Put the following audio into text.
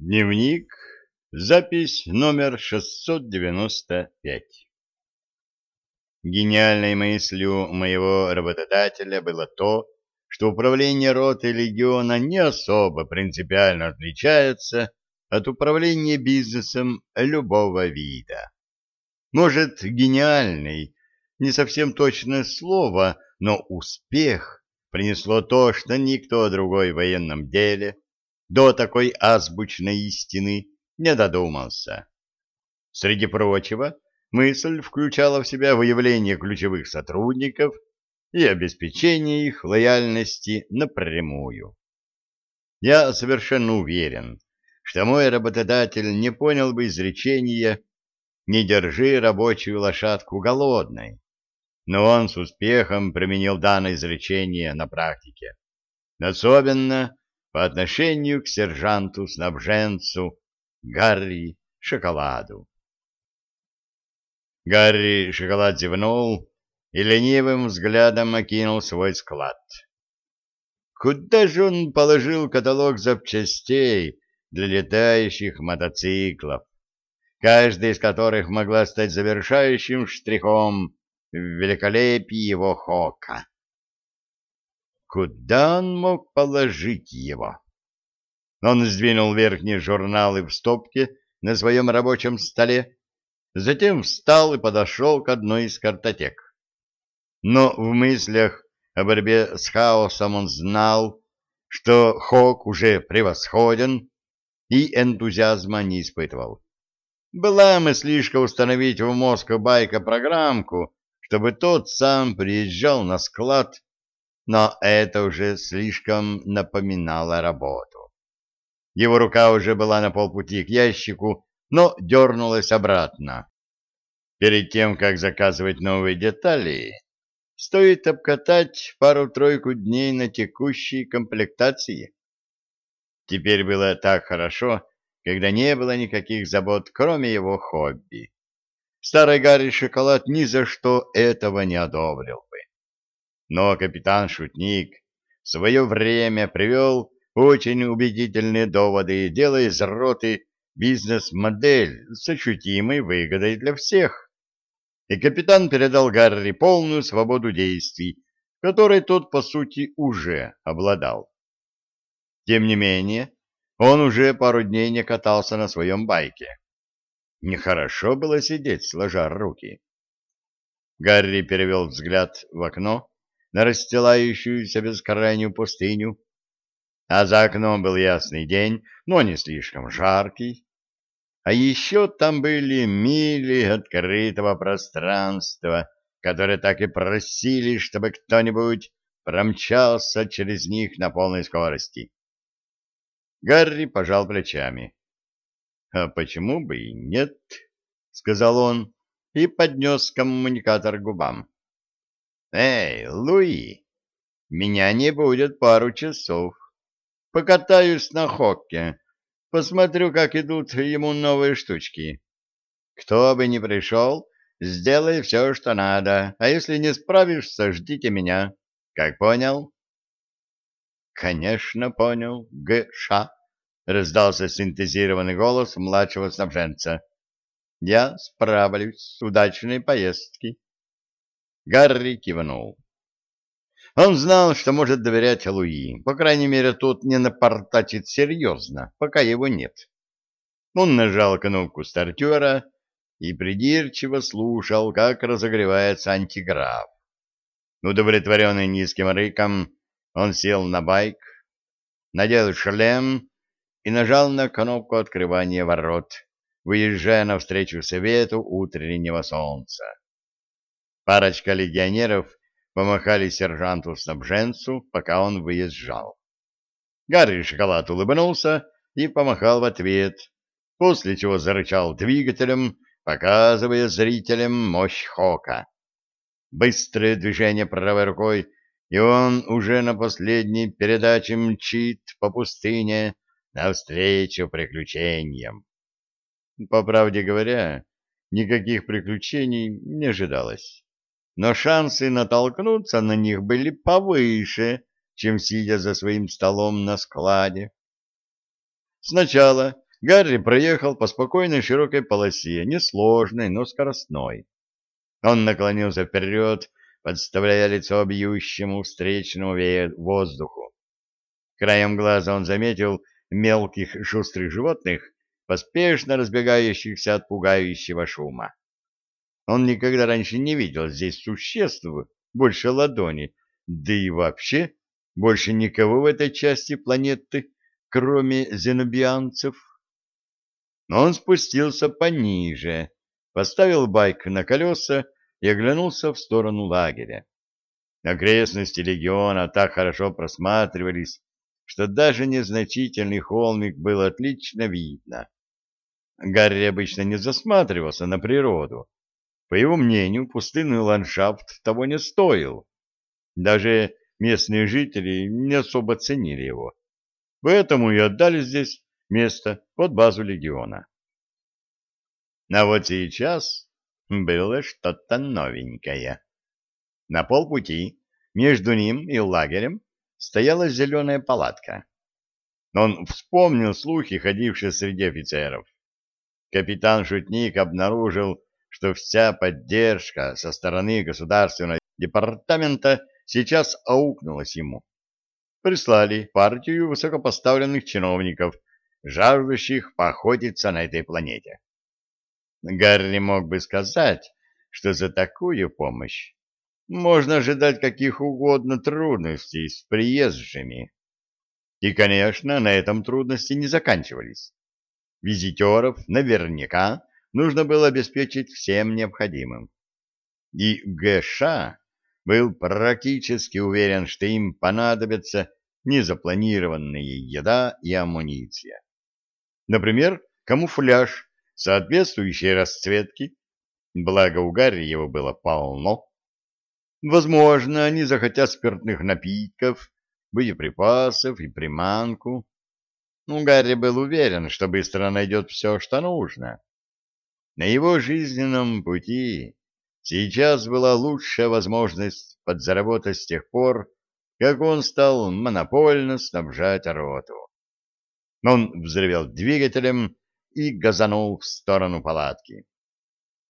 Дневник, запись номер 695. Гениальной мыслью моего работодателя было то, что управление роты легиона не особо принципиально отличается от управления бизнесом любого вида. Может, гениальный, не совсем точное слово, но успех принесло то, что никто другой в военном деле до такой азбучной истины не додумался. Среди прочего, мысль включала в себя выявление ключевых сотрудников и обеспечение их лояльности напрямую. Я совершенно уверен, что мой работодатель не понял бы изречения «не держи рабочую лошадку голодной», но он с успехом применил данное изречение на практике. Особенно по отношению к сержанту-снабженцу Гарри Шоколаду. Гарри Шоколад зевнул и ленивым взглядом окинул свой склад. Куда же он положил каталог запчастей для летающих мотоциклов, каждая из которых могла стать завершающим штрихом в великолепии его хока? Куда он мог положить его? Он сдвинул верхние журналы в стопке на своем рабочем столе, затем встал и подошел к одной из картотек. Но в мыслях о борьбе с хаосом он знал, что Хок уже превосходен, и энтузиазма не испытывал. Была мыслишка установить в мозг Байка программку, чтобы тот сам приезжал на склад но это уже слишком напоминало работу. Его рука уже была на полпути к ящику, но дернулась обратно. Перед тем, как заказывать новые детали, стоит обкатать пару-тройку дней на текущей комплектации. Теперь было так хорошо, когда не было никаких забот, кроме его хобби. Старый Гарри Шоколад ни за что этого не одобрил. Но капитан-шутник в свое время привел очень убедительные доводы, делая из роты бизнес-модель с ощутимой выгодой для всех. И капитан передал Гарри полную свободу действий, которой тот, по сути, уже обладал. Тем не менее, он уже пару дней не катался на своем байке. Нехорошо было сидеть, сложа руки. Гарри перевел взгляд в окно на расстилающуюся бескрайнюю пустыню. А за окном был ясный день, но не слишком жаркий. А еще там были мили открытого пространства, которые так и просили, чтобы кто-нибудь промчался через них на полной скорости. Гарри пожал плечами. — А почему бы и нет? — сказал он и поднес коммуникатор к губам. Эй, Луи, меня не будет пару часов. Покатаюсь на хокке, посмотрю, как идут ему новые штучки. Кто бы ни пришел, сделай все, что надо, а если не справишься, ждите меня. Как понял? Конечно, понял, Г.Ш. Раздался синтезированный голос младшего снабженца. Я справлюсь. Удачной поездки. Гарри кивнул. Он знал, что может доверять Луи. По крайней мере, тот не напортачит серьезно, пока его нет. Он нажал кнопку стартера и придирчиво слушал, как разогревается антиграф. Удовлетворенный низким рыком, он сел на байк, надел шлем и нажал на кнопку открывания ворот, выезжая навстречу свету утреннего солнца. Парочка легионеров помахали сержанту-снабженцу, пока он выезжал. Гарри Шоколад улыбнулся и помахал в ответ, после чего зарычал двигателем, показывая зрителям мощь Хока. Быстрое движение правой рукой, и он уже на последней передаче мчит по пустыне навстречу приключениям. По правде говоря, никаких приключений не ожидалось но шансы натолкнуться на них были повыше, чем сидя за своим столом на складе. Сначала Гарри проехал по спокойной широкой полосе, несложной, но скоростной. Он наклонился вперед, подставляя лицо бьющему встречному воздуху. Краем глаза он заметил мелких шустрых животных, поспешно разбегающихся от пугающего шума. Он никогда раньше не видел здесь существ больше ладони, да и вообще больше никого в этой части планеты, кроме зенобианцев. Но он спустился пониже, поставил байк на колеса и оглянулся в сторону лагеря. Окрестности легиона так хорошо просматривались, что даже незначительный холмик был отлично видно. Гарри обычно не засматривался на природу. По его мнению, пустынный ландшафт того не стоил. Даже местные жители не особо ценили его. Поэтому и отдали здесь место под базу легиона. А вот сейчас было что-то новенькое. На полпути между ним и лагерем стояла зеленая палатка. Он вспомнил слухи, ходившие среди офицеров. Капитан-шутник обнаружил, что вся поддержка со стороны государственного департамента сейчас аукнулась ему. Прислали партию высокопоставленных чиновников, жаждущих поохотиться на этой планете. Гарри мог бы сказать, что за такую помощь можно ожидать каких угодно трудностей с приезжими. И, конечно, на этом трудности не заканчивались. Визитеров наверняка нужно было обеспечить всем необходимым. И ГШ был практически уверен, что им понадобятся незапланированные еда и амуниция. Например, камуфляж соответствующей расцветки, благо у Гарри его было полно, Возможно, они захотят спиртных напитков, боеприпасов и приманку. Ну, Гарри был уверен, что быстро найдет все, что нужно. На его жизненном пути сейчас была лучшая возможность подзаработать с тех пор, как он стал монопольно снабжать роту. Он взревел двигателем и газанул в сторону палатки.